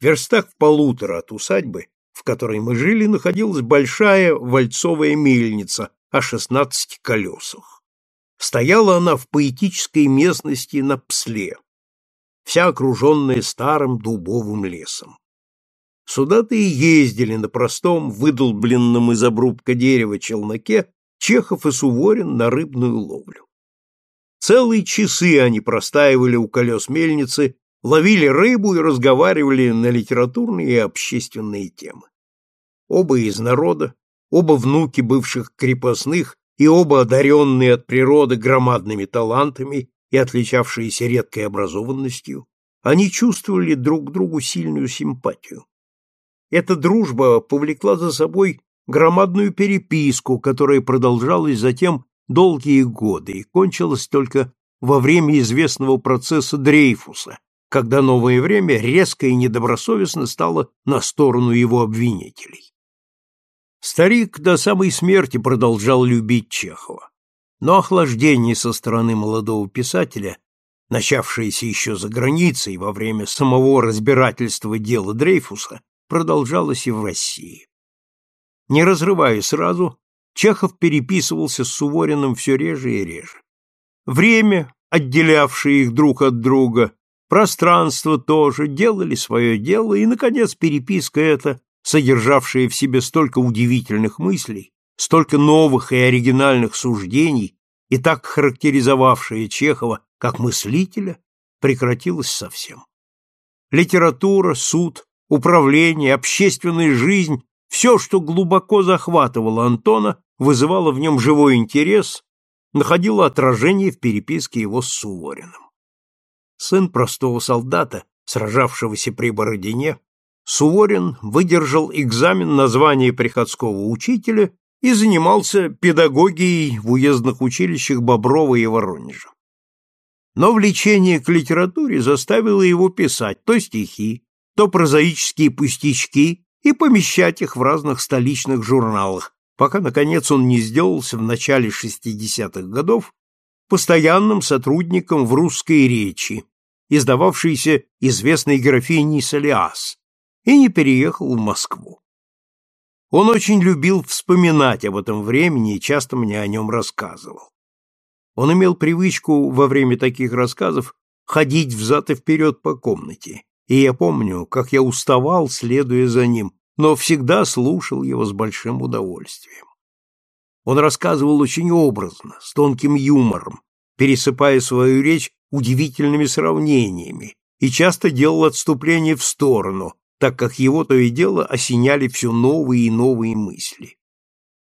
Верстах в полутора от усадьбы, в которой мы жили, находилась большая вальцовая мельница о шестнадцати колесах. Стояла она в поэтической местности на Псле, вся окруженная старым дубовым лесом. Сюда-то и ездили на простом, выдолбленном из обрубка дерева челноке Чехов и Суворин на рыбную ловлю. Целые часы они простаивали у колес мельницы, ловили рыбу и разговаривали на литературные и общественные темы. Оба из народа, оба внуки бывших крепостных и оба одаренные от природы громадными талантами и отличавшиеся редкой образованностью, они чувствовали друг к другу сильную симпатию. Эта дружба повлекла за собой громадную переписку, которая продолжалась затем долгие годы и кончилась только во время известного процесса Дрейфуса, когда новое время резко и недобросовестно стало на сторону его обвинителей. Старик до самой смерти продолжал любить Чехова, но охлаждение со стороны молодого писателя, начавшееся еще за границей во время самого разбирательства дела Дрейфуса, продолжалось и в России. Не разрывая сразу, Чехов переписывался с Сувориным все реже и реже. Время, отделявшее их друг от друга, пространство тоже делали свое дело, и, наконец, переписка эта, содержавшая в себе столько удивительных мыслей, столько новых и оригинальных суждений, и так характеризовавшая Чехова как мыслителя, прекратилась совсем. Литература, суд, управление, общественная жизнь все, что глубоко захватывало Антона, вызывало в нем живой интерес, находило отражение в переписке его с Сувориным. Сын простого солдата, сражавшегося при Бородине, Суворин выдержал экзамен на звание приходского учителя и занимался педагогией в уездных училищах Боброва и Воронежа. Но влечение к литературе заставило его писать то стихи, то прозаические пустячки и помещать их в разных столичных журналах, пока, наконец, он не сделался в начале 60-х годов постоянным сотрудником в русской речи, издававшейся известной графиней Солиас, и не переехал в Москву. Он очень любил вспоминать об этом времени и часто мне о нем рассказывал. Он имел привычку во время таких рассказов ходить взад и вперед по комнате, и я помню, как я уставал, следуя за ним, но всегда слушал его с большим удовольствием. Он рассказывал очень образно, с тонким юмором, пересыпая свою речь удивительными сравнениями, и часто делал отступление в сторону, так как его то и дело осеняли все новые и новые мысли.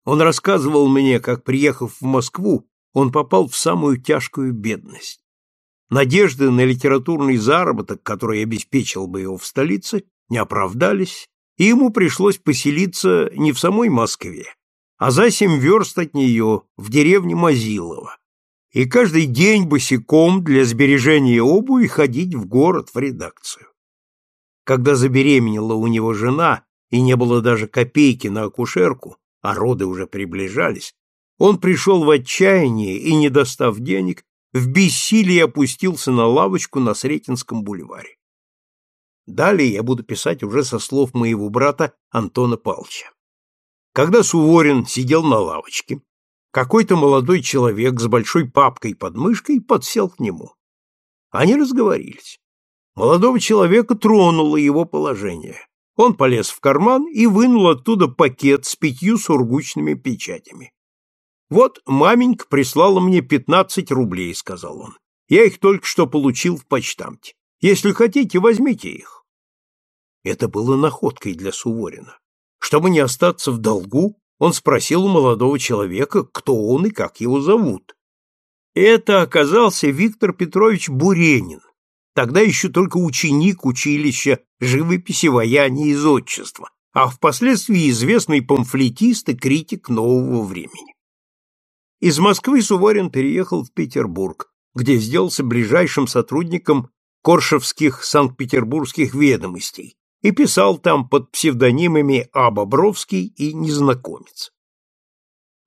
Он рассказывал мне, как, приехав в Москву, он попал в самую тяжкую бедность. Надежды на литературный заработок, который обеспечил бы его в столице, не оправдались, и ему пришлось поселиться не в самой Москве, а за семь верст от нее, в деревне Мазилово, и каждый день босиком для сбережения обуви ходить в город в редакцию. Когда забеременела у него жена и не было даже копейки на акушерку, а роды уже приближались, он пришел в отчаяние и, не достав денег, в бессилии опустился на лавочку на Сретенском бульваре. Далее я буду писать уже со слов моего брата Антона Палча. Когда Суворин сидел на лавочке, какой-то молодой человек с большой папкой под мышкой подсел к нему. Они разговорились. Молодого человека тронуло его положение. Он полез в карман и вынул оттуда пакет с пятью сургучными печатями. «Вот маменька прислала мне пятнадцать рублей», — сказал он. «Я их только что получил в почтамте. Если хотите, возьмите их». Это было находкой для Суворина. Чтобы не остаться в долгу, он спросил у молодого человека, кто он и как его зовут. Это оказался Виктор Петрович Буренин, тогда еще только ученик училища живописи, ваяния и зодчества, а впоследствии известный памфлетист и критик нового времени. Из Москвы Суворин переехал в Петербург, где сделался ближайшим сотрудником Коршевских Санкт-Петербургских ведомостей и писал там под псевдонимами А. Бобровский и Незнакомец.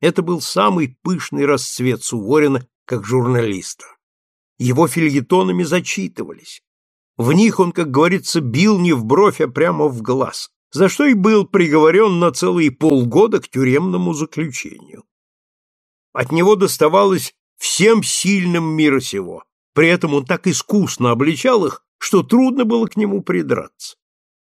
Это был самый пышный расцвет Суворина как журналиста. Его фильетонами зачитывались. В них он, как говорится, бил не в бровь, а прямо в глаз, за что и был приговорен на целые полгода к тюремному заключению. От него доставалось всем сильным мира сего. При этом он так искусно обличал их, что трудно было к нему придраться.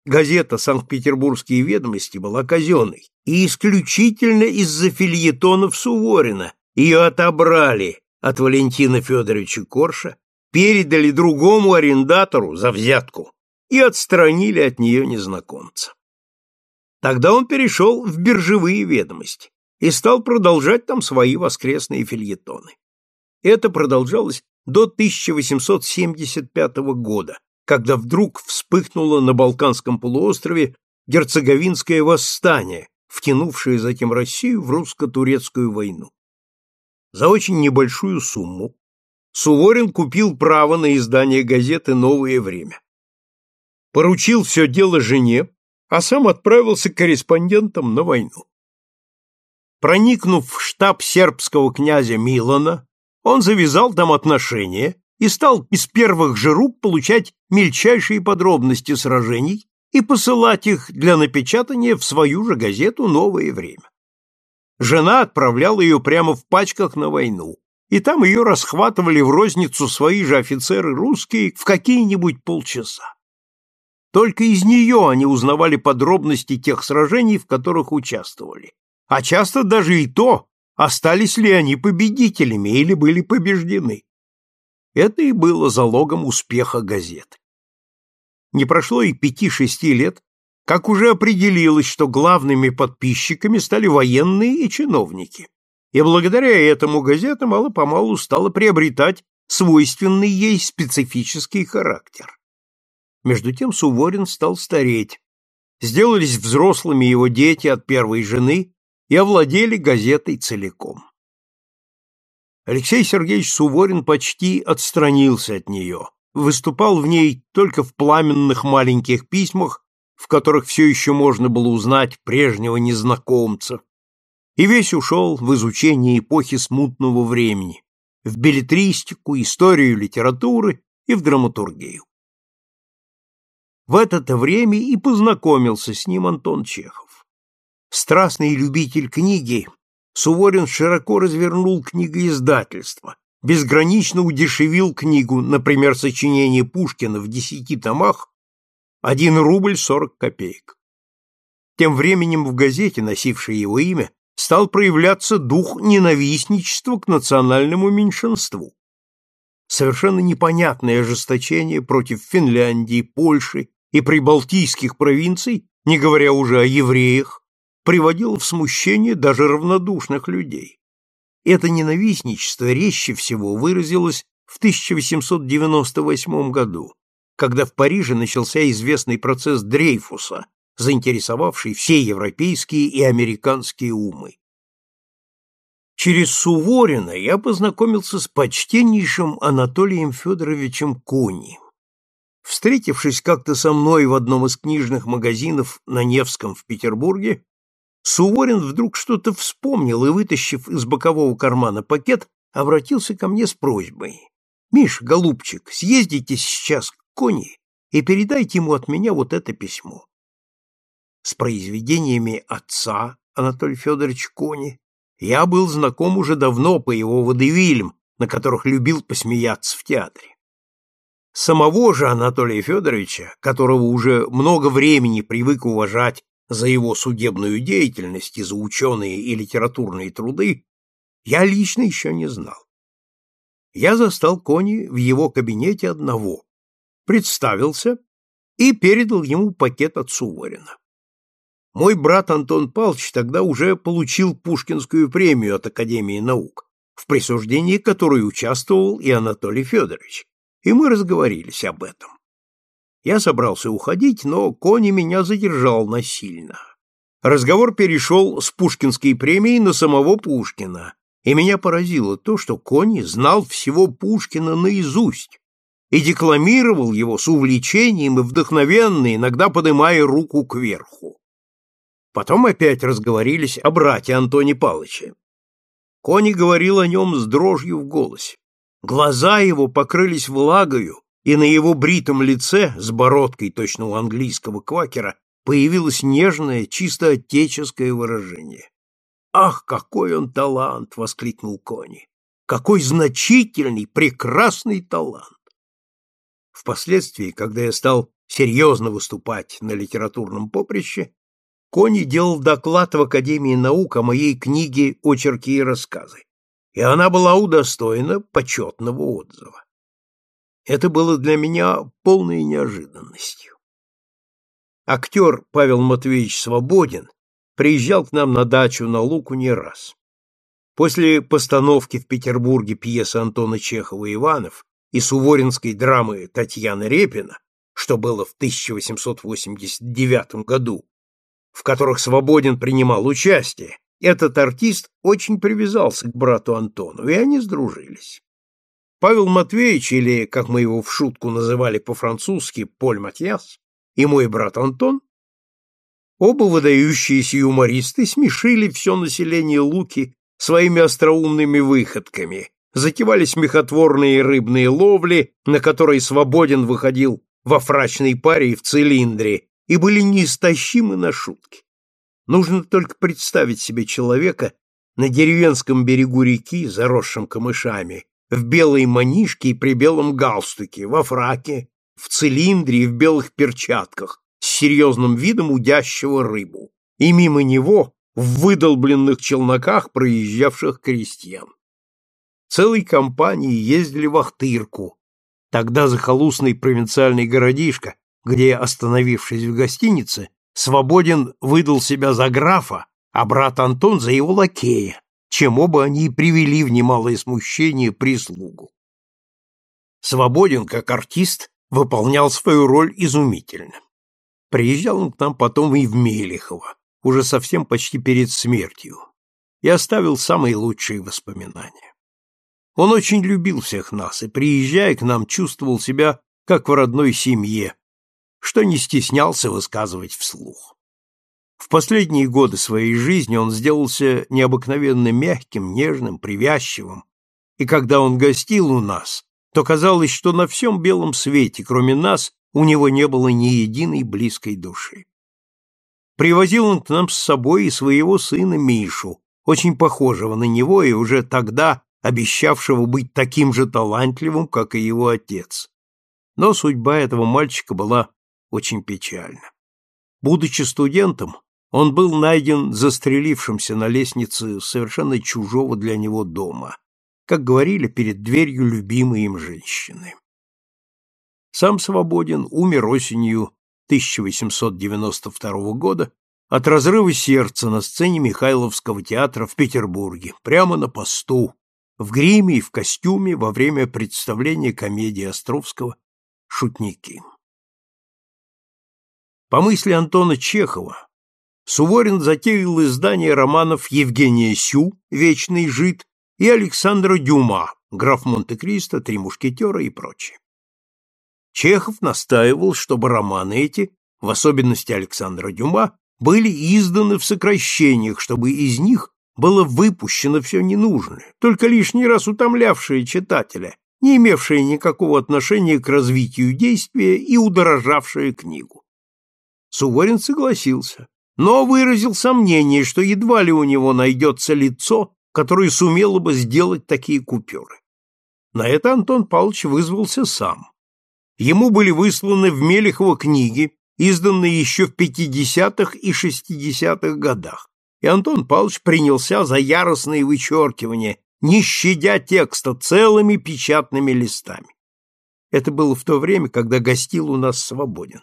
Газета «Санкт-Петербургские ведомости» была казенной, и исключительно из-за фильетонов Суворина ее отобрали от Валентина Федоровича Корша, передали другому арендатору за взятку и отстранили от нее незнакомца. Тогда он перешел в биржевые ведомости и стал продолжать там свои воскресные фильетоны. Это продолжалось до 1875 года, когда вдруг вспыхнуло на Балканском полуострове герцеговинское восстание, втянувшее затем Россию в русско-турецкую войну. За очень небольшую сумму Суворин купил право на издание газеты «Новое время». Поручил все дело жене, а сам отправился корреспондентом на войну. Проникнув в штаб сербского князя Милана, он завязал там отношения и стал из первых же рук получать мельчайшие подробности сражений и посылать их для напечатания в свою же газету «Новое время». Жена отправляла ее прямо в пачках на войну, и там ее расхватывали в розницу свои же офицеры русские в какие-нибудь полчаса. Только из нее они узнавали подробности тех сражений, в которых участвовали. А часто даже и то, остались ли они победителями или были побеждены. Это и было залогом успеха газеты. Не прошло и пяти-шести лет, как уже определилось, что главными подписчиками стали военные и чиновники. И благодаря этому газета мало-помалу стала приобретать свойственный ей специфический характер. Между тем Суворин стал стареть. Сделались взрослыми его дети от первой жены и овладели газетой целиком. Алексей Сергеевич Суворин почти отстранился от нее, выступал в ней только в пламенных маленьких письмах, в которых все еще можно было узнать прежнего незнакомца, и весь ушел в изучение эпохи смутного времени, в билетристику, историю литературы и в драматургию. В это время и познакомился с ним Антон Чехов. Страстный любитель книги, Суворин широко развернул книгоиздательство, безгранично удешевил книгу, например, сочинение Пушкина в десяти томах, один рубль сорок копеек. Тем временем в газете, носившей его имя, стал проявляться дух ненавистничества к национальному меньшинству. Совершенно непонятное ожесточение против Финляндии, Польши и прибалтийских провинций, не говоря уже о евреях, приводило в смущение даже равнодушных людей. Это ненавистничество резче всего выразилось в 1898 году, когда в Париже начался известный процесс Дрейфуса, заинтересовавший все европейские и американские умы. Через Суворина я познакомился с почтеннейшим Анатолием Федоровичем Кони. Встретившись как-то со мной в одном из книжных магазинов на Невском в Петербурге, Суворин вдруг что-то вспомнил и, вытащив из бокового кармана пакет, обратился ко мне с просьбой. «Миш, голубчик, съездите сейчас к Кони и передайте ему от меня вот это письмо». С произведениями отца Анатолия Федоровича Кони я был знаком уже давно по его водевилям, на которых любил посмеяться в театре. Самого же Анатолия Федоровича, которого уже много времени привык уважать за его судебную деятельность и за ученые и литературные труды, я лично еще не знал. Я застал Кони в его кабинете одного, представился и передал ему пакет от Суворина. Мой брат Антон Павлович тогда уже получил Пушкинскую премию от Академии наук, в присуждении которой участвовал и Анатолий Федорович, и мы разговорились об этом. Я собрался уходить, но Кони меня задержал насильно. Разговор перешел с Пушкинской премией на самого Пушкина, и меня поразило то, что Кони знал всего Пушкина наизусть и декламировал его с увлечением и вдохновенно, иногда поднимая руку кверху. Потом опять разговорились о брате Антоне Палыче. Кони говорил о нем с дрожью в голосе. Глаза его покрылись влагою, и на его бритом лице с бородкой точно у английского квакера появилось нежное, чисто отеческое выражение. «Ах, какой он талант!» — воскликнул Кони. «Какой значительный, прекрасный талант!» Впоследствии, когда я стал серьезно выступать на литературном поприще, Кони делал доклад в Академии наук о моей книге «Очерки и рассказы», и она была удостоена почетного отзыва. Это было для меня полной неожиданностью. Актер Павел Матвеевич Свободин приезжал к нам на дачу на Луку не раз. После постановки в Петербурге пьесы Антона Чехова «Иванов» и суворинской драмы Татьяны Репина, что было в 1889 году, в которых Свободин принимал участие, этот артист очень привязался к брату Антону, и они сдружились. Павел Матвеевич, или, как мы его в шутку называли по-французски, Поль Матьяс, и мой брат Антон Оба выдающиеся юмористы смешили все население Луки своими остроумными выходками, затевали смехотворные рыбные ловли, на которые Свободен выходил во фрачной паре и в цилиндре, и были неистощимы на шутки. Нужно только представить себе человека на деревенском берегу реки, заросшем камышами, в белой манишке и при белом галстуке, во фраке, в цилиндре и в белых перчатках, с серьезным видом удящего рыбу, и мимо него в выдолбленных челноках проезжавших крестьян. Целой компанией ездили в Ахтырку, тогда захолустный провинциальный городишко, где, остановившись в гостинице, Свободен выдал себя за графа, а брат Антон за его лакея, чем оба они и привели в немалое смущение прислугу. Свободен, как артист, выполнял свою роль изумительно. Приезжал он к нам потом и в Мелехово, уже совсем почти перед смертью, и оставил самые лучшие воспоминания. Он очень любил всех нас и, приезжая к нам, чувствовал себя как в родной семье, что не стеснялся высказывать вслух. В последние годы своей жизни он сделался необыкновенно мягким, нежным, привязчивым, и когда он гостил у нас, то казалось, что на всем белом свете, кроме нас, у него не было ни единой близкой души. Привозил он к нам с собой и своего сына Мишу, очень похожего на него и уже тогда обещавшего быть таким же талантливым, как и его отец. Но судьба этого мальчика была очень печальна. Будучи студентом, он был найден застрелившимся на лестнице совершенно чужого для него дома, как говорили, перед дверью любимой им женщины. Сам Свободин умер осенью 1892 года от разрыва сердца на сцене Михайловского театра в Петербурге, прямо на посту, в гриме и в костюме во время представления комедии Островского «Шутники». По мысли Антона Чехова, Суворин затеял издание романов Евгения Сю «Вечный жид» и Александра Дюма «Граф Монте-Кристо», «Три мушкетера» и прочее. Чехов настаивал, чтобы романы эти, в особенности Александра Дюма, были изданы в сокращениях, чтобы из них было выпущено все ненужное, только лишний раз утомлявшее читателя, не имевшее никакого отношения к развитию действия и удорожавшее книгу. Суворин согласился, но выразил сомнение, что едва ли у него найдется лицо, которое сумело бы сделать такие купюры. На это Антон Павлович вызвался сам. Ему были высланы в Мелехово книги, изданные еще в 50-х и 60-х годах, и Антон Павлович принялся за яростные вычеркивания, не щадя текста целыми печатными листами. Это было в то время, когда гостил у нас свободен.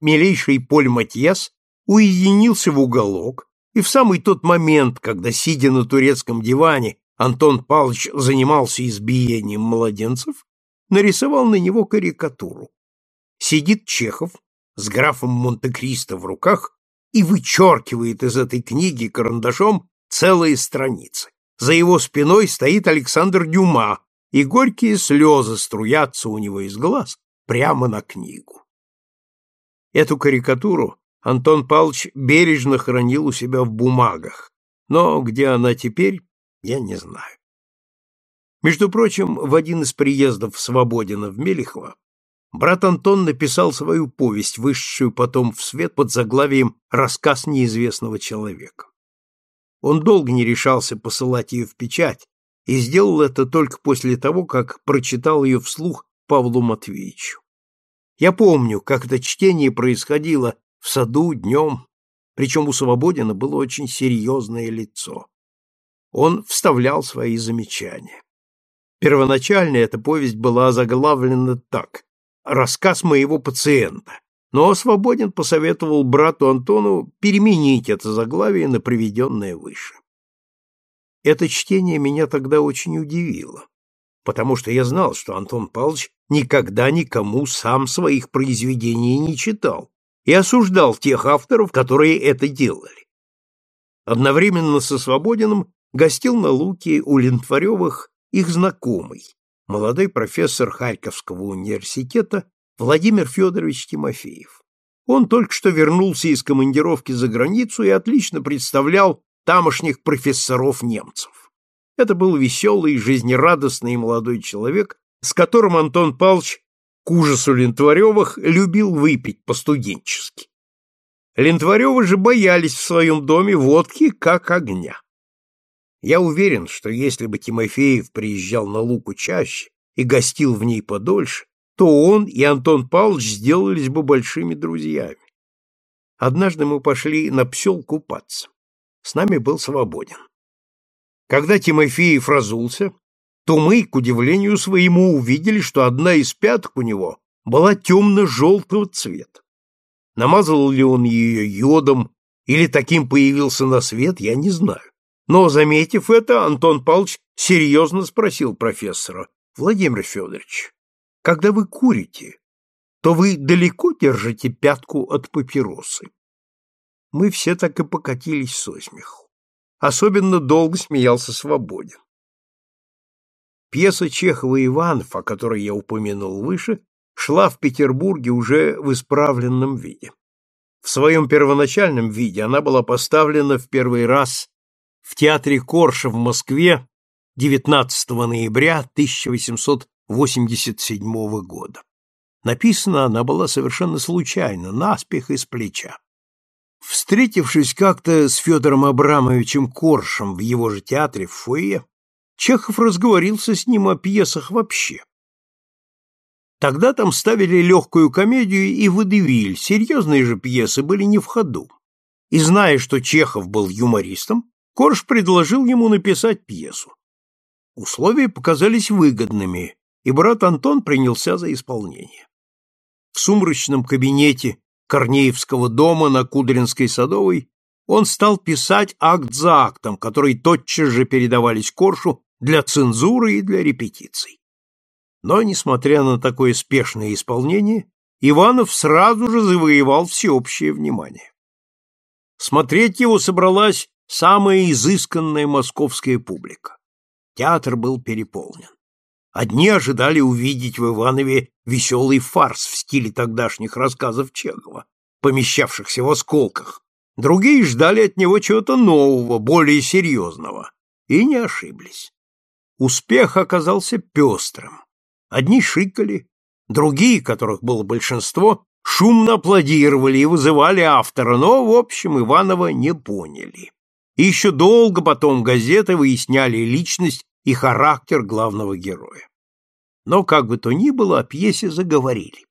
Милейший Поль Матьяс уединился в уголок, и в самый тот момент, когда, сидя на турецком диване, Антон Павлович занимался избиением младенцев, нарисовал на него карикатуру. Сидит Чехов с графом Монте-Кристо в руках и вычеркивает из этой книги карандашом целые страницы. За его спиной стоит Александр Дюма, и горькие слезы струятся у него из глаз прямо на книгу. Эту карикатуру Антон Павлович бережно хранил у себя в бумагах, но где она теперь, я не знаю. Между прочим, в один из приездов Свободина в Мелехово брат Антон написал свою повесть, вышедшую потом в свет под заглавием «Рассказ неизвестного человека». Он долго не решался посылать ее в печать и сделал это только после того, как прочитал ее вслух Павлу Матвеевичу. Я помню, как это чтение происходило в саду днем, причем у Свободина было очень серьезное лицо. Он вставлял свои замечания. Первоначально эта повесть была заглавлена так «Рассказ моего пациента», но Свободин посоветовал брату Антону переменить это заглавие на приведенное выше. Это чтение меня тогда очень удивило, потому что я знал, что Антон Павлович никогда никому сам своих произведений не читал и осуждал тех авторов, которые это делали. Одновременно со Свободиным гостил на Луке у Лентваревых их знакомый, молодой профессор Харьковского университета Владимир Федорович Тимофеев. Он только что вернулся из командировки за границу и отлично представлял тамошних профессоров-немцев. Это был веселый, жизнерадостный молодой человек, с которым Антон Павлович к ужасу Лентваревых любил выпить по-студенчески. Лентваревы же боялись в своем доме водки как огня. Я уверен, что если бы Тимофеев приезжал на Луку чаще и гостил в ней подольше, то он и Антон Павлович сделались бы большими друзьями. Однажды мы пошли на псел купаться. С нами был свободен. Когда Тимофеев разулся, то мы, к удивлению своему, увидели, что одна из пяток у него была темно-желтого цвета. Намазал ли он ее йодом или таким появился на свет, я не знаю. Но, заметив это, Антон Павлович серьезно спросил профессора, «Владимир Федорович, когда вы курите, то вы далеко держите пятку от папиросы?» Мы все так и покатились со смеху. Особенно долго смеялся Свободин. Пьеса Чехова «Иванов», о которой я упомянул выше, шла в Петербурге уже в исправленном виде. В своем первоначальном виде она была поставлена в первый раз в театре Корша в Москве 19 ноября 1887 года. Написана она была совершенно случайно, наспех из плеча. Встретившись как-то с Федором Абрамовичем Коршем в его же театре в фойе, Чехов разговорился с ним о пьесах вообще. Тогда там ставили легкую комедию и водевиль, серьезные же пьесы были не в ходу. И зная, что Чехов был юмористом, Корж предложил ему написать пьесу. Условия показались выгодными, и брат Антон принялся за исполнение. В сумрачном кабинете Корнеевского дома на Кудринской Садовой он стал писать акт за актом, который тотчас же передавались Коршу для цензуры и для репетиций. Но, несмотря на такое спешное исполнение, Иванов сразу же завоевал всеобщее внимание. Смотреть его собралась самая изысканная московская публика. Театр был переполнен. Одни ожидали увидеть в Иванове веселый фарс в стиле тогдашних рассказов Чехова, помещавшихся в осколках. Другие ждали от него чего-то нового, более серьезного, и не ошиблись. Успех оказался пестрым. Одни шикали, другие, которых было большинство, шумно аплодировали и вызывали автора, но, в общем, Иванова не поняли. И еще долго потом газеты выясняли личность и характер главного героя. Но, как бы то ни было, о пьесе заговорили.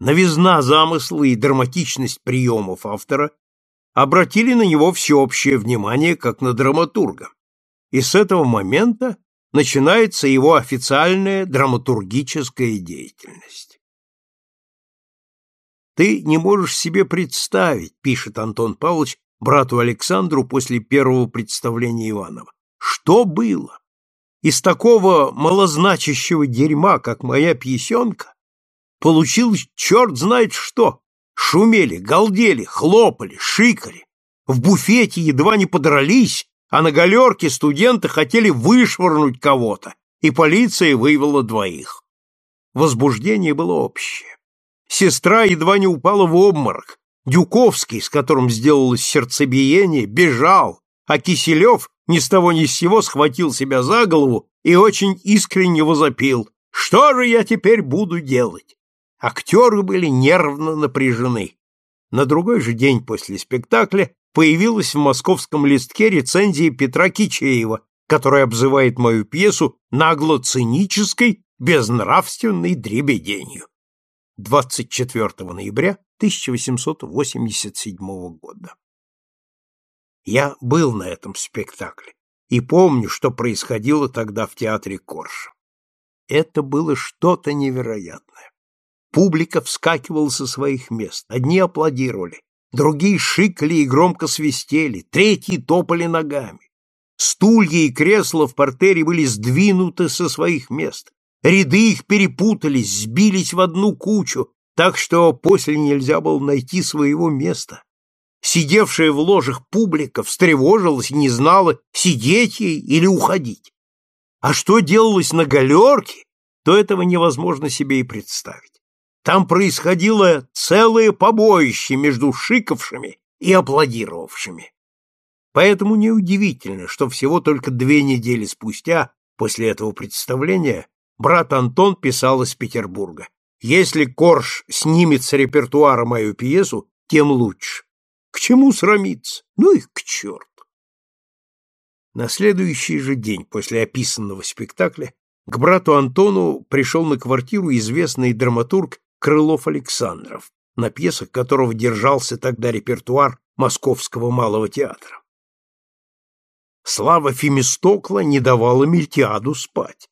Новизна замысла и драматичность приемов автора обратили на него всеобщее внимание как на драматурга. И с этого момента начинается его официальная драматургическая деятельность. «Ты не можешь себе представить», — пишет Антон Павлович брату Александру после первого представления Иванова. Что было? Из такого малозначащего дерьма, как моя пьесенка, получилось черт знает что. Шумели, галдели, хлопали, шикали. В буфете едва не подрались, а на галерке студенты хотели вышвырнуть кого-то, и полиция вывела двоих. Возбуждение было общее. Сестра едва не упала в обморок, Дюковский, с которым сделалось сердцебиение, бежал, а Киселев ни с того ни с сего схватил себя за голову и очень искренне возопил Что же я теперь буду делать? Актеры были нервно напряжены. На другой же день после спектакля появилась в московском листке рецензия Петра Кичеева, который обзывает мою пьесу нагло-цинической, безнравственной дребеденью. 24 ноября 1887 года. Я был на этом спектакле и помню, что происходило тогда в театре Корша. Это было что-то невероятное. Публика вскакивала со своих мест, одни аплодировали, другие шикали и громко свистели, третьи топали ногами. Стулья и кресла в портере были сдвинуты со своих мест. Ряды их перепутались, сбились в одну кучу, так что после нельзя было найти своего места. Сидевшая в ложах публика встревожилась не знала, сидеть ей или уходить. А что делалось на галерке, то этого невозможно себе и представить. Там происходило целое побоище между шиковшими и аплодировавшими. Поэтому неудивительно, что всего только две недели спустя, после этого представления, брат Антон писал из Петербурга. Если Корж снимет с репертуара мою пьесу, тем лучше. К чему срамиться? Ну их к черту. На следующий же день после описанного спектакля к брату Антону пришел на квартиру известный драматург Крылов Александров, на пьесах которого держался тогда репертуар Московского малого театра. Слава Фемистокла не давала Мильтиаду спать.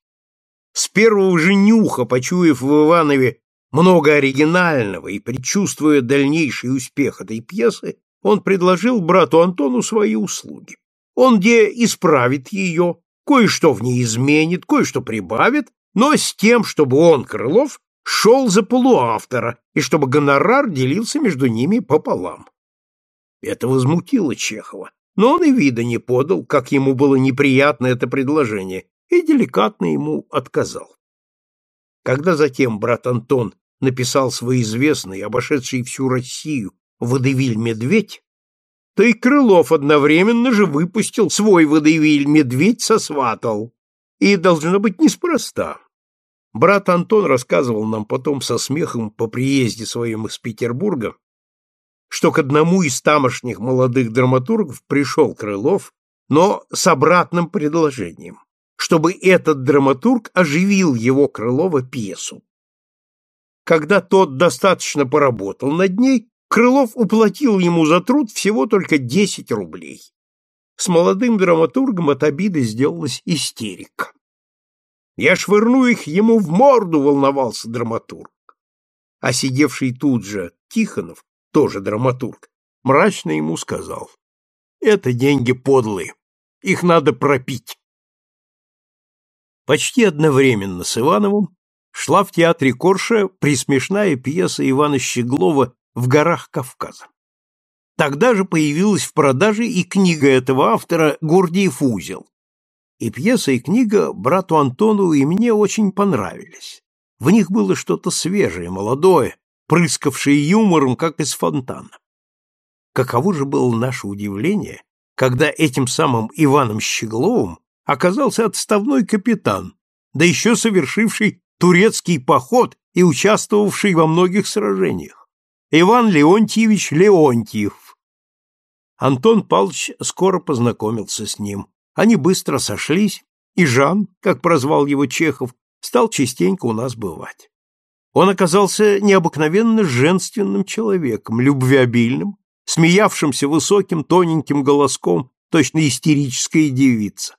С первого же нюха, почуяв в Иванове много оригинального и предчувствуя дальнейший успех этой пьесы, он предложил брату Антону свои услуги. Он где исправит ее, кое-что в ней изменит, кое-что прибавит, но с тем, чтобы он, Крылов, шел за полуавтора и чтобы гонорар делился между ними пополам. Это возмутило Чехова, но он и вида не подал, как ему было неприятно это предложение, и деликатно ему отказал. Когда затем брат Антон написал свой известный, обошедший всю Россию, «Водевиль медведь», то и Крылов одновременно же выпустил свой водевиль «Медведь сосватал». И должно быть неспроста. Брат Антон рассказывал нам потом со смехом по приезде своем из Петербурга, что к одному из тамошних молодых драматургов пришел Крылов, но с обратным предложением, чтобы этот драматург оживил его Крылова пьесу. Когда тот достаточно поработал над ней, Крылов уплатил ему за труд всего только 10 рублей. С молодым драматургом от обиды сделалась истерика. Я швырну их ему в морду, волновался драматург. А сидевший тут же Тихонов, тоже драматург, мрачно ему сказал. Это деньги подлые, их надо пропить. Почти одновременно с Ивановым шла в театре Корша присмешная пьеса Ивана Щеглова «В горах Кавказа». Тогда же появилась в продаже и книга этого автора «Гордиев узел». И пьеса, и книга брату Антону и мне очень понравились. В них было что-то свежее, молодое, прыскавшее юмором, как из фонтана. Каково же было наше удивление, когда этим самым Иваном Щегловым оказался отставной капитан, да еще совершивший турецкий поход и участвовавший во многих сражениях. Иван Леонтьевич Леонтьев. Антон Павлович скоро познакомился с ним. Они быстро сошлись, и Жан, как прозвал его Чехов, стал частенько у нас бывать. Он оказался необыкновенно женственным человеком, любвеобильным, смеявшимся высоким тоненьким голоском, точно истерическая девица.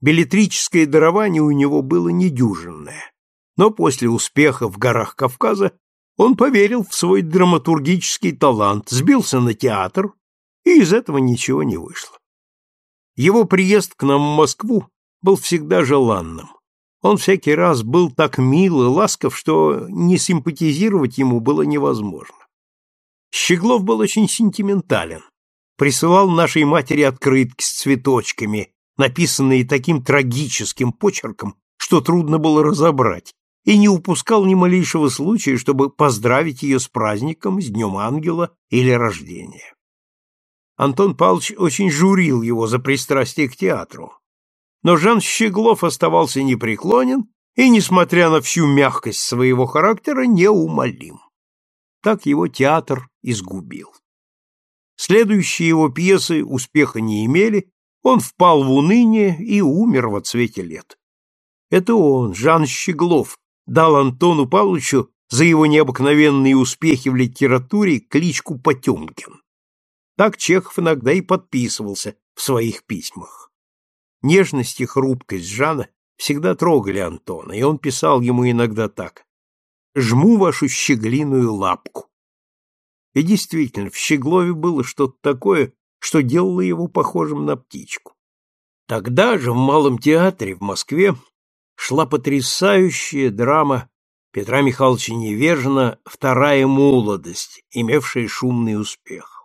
Билетрическое дарование у него было недюжинное, но после успеха в горах Кавказа он поверил в свой драматургический талант, сбился на театр, и из этого ничего не вышло. Его приезд к нам в Москву был всегда желанным. Он всякий раз был так мил и ласков, что не симпатизировать ему было невозможно. Щеглов был очень сентиментален, присылал нашей матери открытки с цветочками, написанные таким трагическим почерком, что трудно было разобрать, и не упускал ни малейшего случая, чтобы поздравить ее с праздником, с Днем Ангела или рождения. Антон Павлович очень журил его за пристрастие к театру. Но Жан Щеглов оставался непреклонен и, несмотря на всю мягкость своего характера, неумолим. Так его театр изгубил. Следующие его пьесы успеха не имели, он впал в уныние и умер во цвете лет. Это он, Жан Щеглов, дал Антону Павловичу за его необыкновенные успехи в литературе кличку Потемкин. Так Чехов иногда и подписывался в своих письмах. Нежность и хрупкость Жана всегда трогали Антона, и он писал ему иногда так «Жму вашу щеглиную лапку». И действительно, в Щеглове было что-то такое, что делало его похожим на птичку. Тогда же в Малом театре в Москве шла потрясающая драма Петра Михайловича Невежина «Вторая молодость», имевшая шумный успех.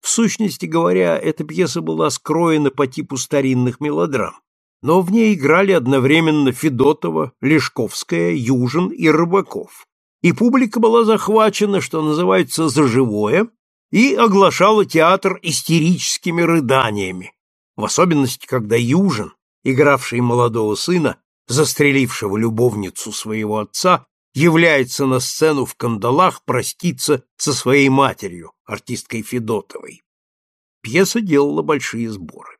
В сущности говоря, эта пьеса была скроена по типу старинных мелодрам, но в ней играли одновременно Федотова, Лешковская, Южин и Рыбаков. И публика была захвачена, что называется, за живое, и оглашала театр истерическими рыданиями, в особенности, когда Южин, игравший молодого сына, застрелившего любовницу своего отца, является на сцену в кандалах проститься со своей матерью, артисткой Федотовой. Пьеса делала большие сборы.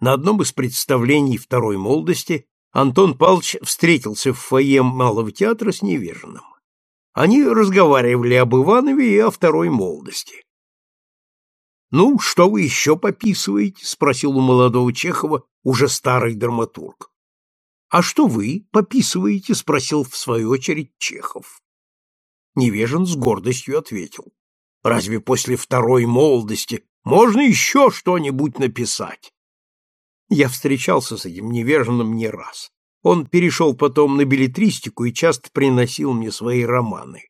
На одном из представлений второй молодости Антон Павлович встретился в фойе Малого театра с Невежиным. Они разговаривали об Иванове и о второй молодости. «Ну, что вы еще пописываете?» — спросил у молодого Чехова уже старый драматург. «А что вы пописываете?» — спросил в свою очередь Чехов. Невежин с гордостью ответил. «Разве после второй молодости можно еще что-нибудь написать?» Я встречался с этим невеженным не раз. Он перешел потом на билетристику и часто приносил мне свои романы.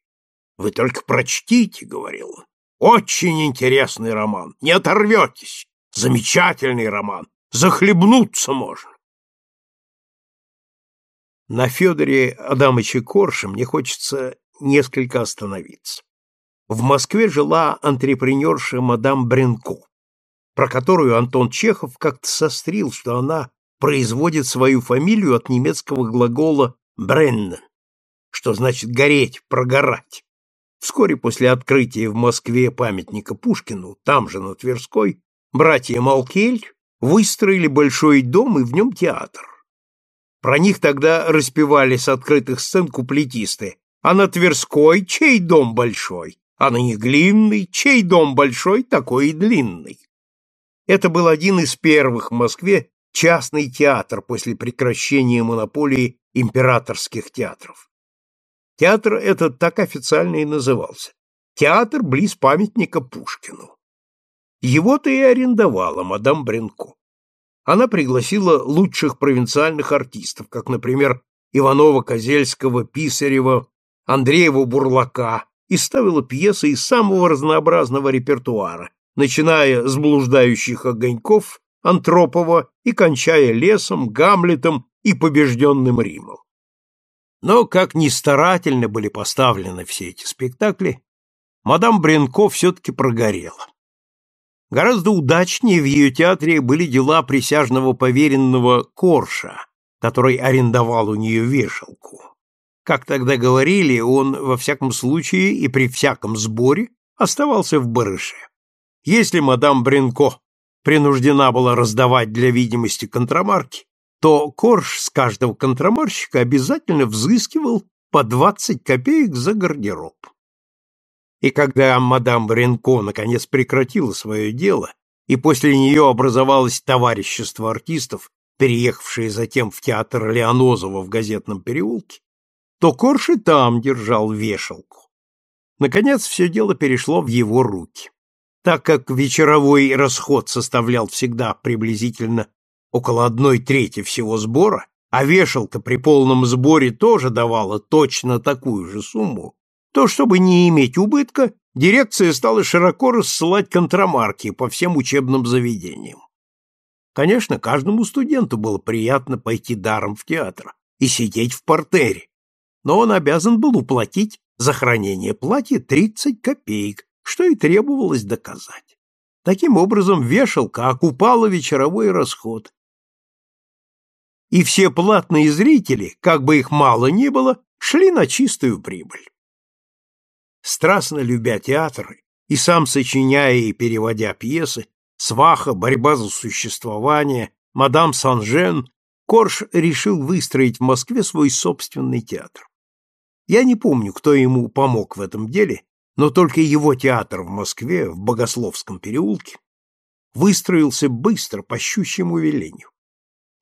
«Вы только прочтите», — говорил он. «Очень интересный роман, не оторветесь. Замечательный роман, захлебнуться можно». На Федоре Адамыче Корше мне хочется несколько остановиться. В Москве жила антрепренерша мадам Бренко, про которую Антон Чехов как-то сострил, что она производит свою фамилию от немецкого глагола «brennen», что значит «гореть», «прогорать». Вскоре после открытия в Москве памятника Пушкину, там же, на Тверской, братья Малкель выстроили большой дом и в нем театр. Про них тогда распевали с открытых сцен куплетисты. А на Тверской чей дом большой? А на Неглинный чей дом большой, такой и длинный. Это был один из первых в Москве частный театр после прекращения монополии императорских театров. Театр этот так официально и назывался. Театр близ памятника Пушкину. Его-то и арендовала мадам Бренко. Она пригласила лучших провинциальных артистов, как, например, Иванова-Козельского, Писарева, Андреева-Бурлака, и ставила пьесы из самого разнообразного репертуара, начиная с блуждающих огоньков Антропова и кончая лесом, Гамлетом и побежденным Римом. Но, как ни старательно были поставлены все эти спектакли, мадам Бренко все-таки прогорела. Гораздо удачнее в ее театре были дела присяжного поверенного Корша, который арендовал у нее вешалку. Как тогда говорили, он во всяком случае и при всяком сборе оставался в барыше. Если мадам Бренко принуждена была раздавать для видимости контрамарки, то Корж с каждого контрамарщика обязательно взыскивал по 20 копеек за гардероб. И когда мадам Ренко наконец прекратила свое дело, и после нее образовалось товарищество артистов, переехавшее затем в театр Леонозова в газетном переулке, то Корж и там держал вешалку. Наконец все дело перешло в его руки. Так как вечеровой расход составлял всегда приблизительно около одной трети всего сбора, а вешалка при полном сборе тоже давала точно такую же сумму, то, чтобы не иметь убытка, дирекция стала широко рассылать контрамарки по всем учебным заведениям. Конечно, каждому студенту было приятно пойти даром в театр и сидеть в портере, но он обязан был уплатить за хранение платья 30 копеек, что и требовалось доказать. Таким образом, вешалка окупала вечеровой расход. и все платные зрители, как бы их мало ни было, шли на чистую прибыль. Страстно любя театры и сам сочиняя и переводя пьесы, «Сваха», «Борьба за существование», «Мадам Сан-Жен», Корж решил выстроить в Москве свой собственный театр. Я не помню, кто ему помог в этом деле, но только его театр в Москве, в Богословском переулке, выстроился быстро, по щущему велению.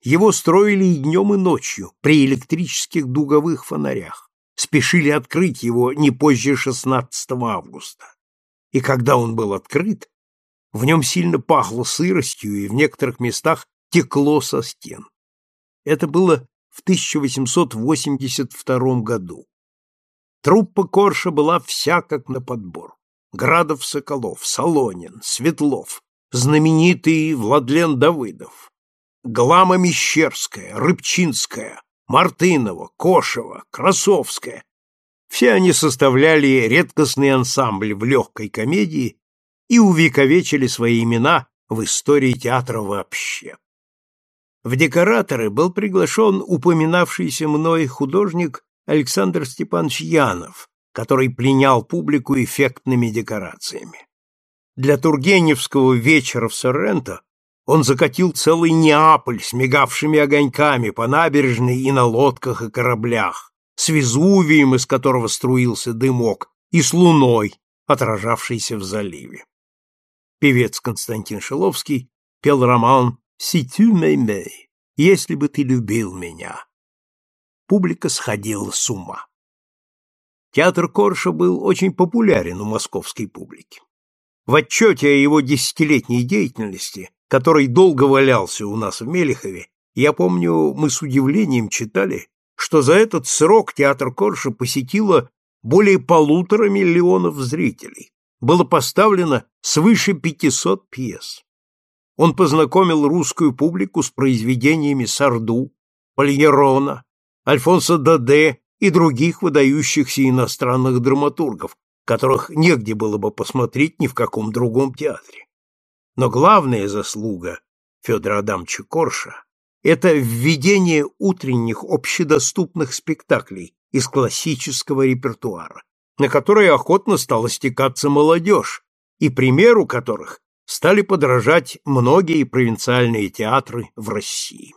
Его строили и днем, и ночью, при электрических дуговых фонарях. Спешили открыть его не позже 16 августа. И когда он был открыт, в нем сильно пахло сыростью и в некоторых местах текло со стен. Это было в 1882 году. Труппа Корша была вся как на подбор. Градов Соколов, Солонин, Светлов, знаменитый Владлен Давыдов, Глама Мещерская, Рыбчинская, Мартынова, Кошева, Красовская. Все они составляли редкостный ансамбль в легкой комедии и увековечили свои имена в истории театра вообще. В декораторы был приглашен упоминавшийся мной художник Александр Степанович Янов, который пленял публику эффектными декорациями. Для Тургеневского вечера в Сорренто он закатил целый Неаполь с мигавшими огоньками по набережной и на лодках и кораблях, с Везувием, из которого струился дымок, и с луной, отражавшейся в заливе. Певец Константин Шиловский пел роман «Si tu m'aimais», «Если бы ты любил меня», публика сходила с ума. Театр Корша был очень популярен у московской публики. В отчете о его десятилетней деятельности, который долго валялся у нас в Мелехове, я помню, мы с удивлением читали, что за этот срок театр Корша посетило более полутора миллионов зрителей. Было поставлено свыше 500 пьес. Он познакомил русскую публику с произведениями Сарду, Польерона, Альфонсо Даде и других выдающихся иностранных драматургов, которых негде было бы посмотреть ни в каком другом театре. Но главная заслуга Федора Адамовича Корша – это введение утренних общедоступных спектаклей из классического репертуара, на которые охотно стала стекаться молодежь, и примеру которых стали подражать многие провинциальные театры в России.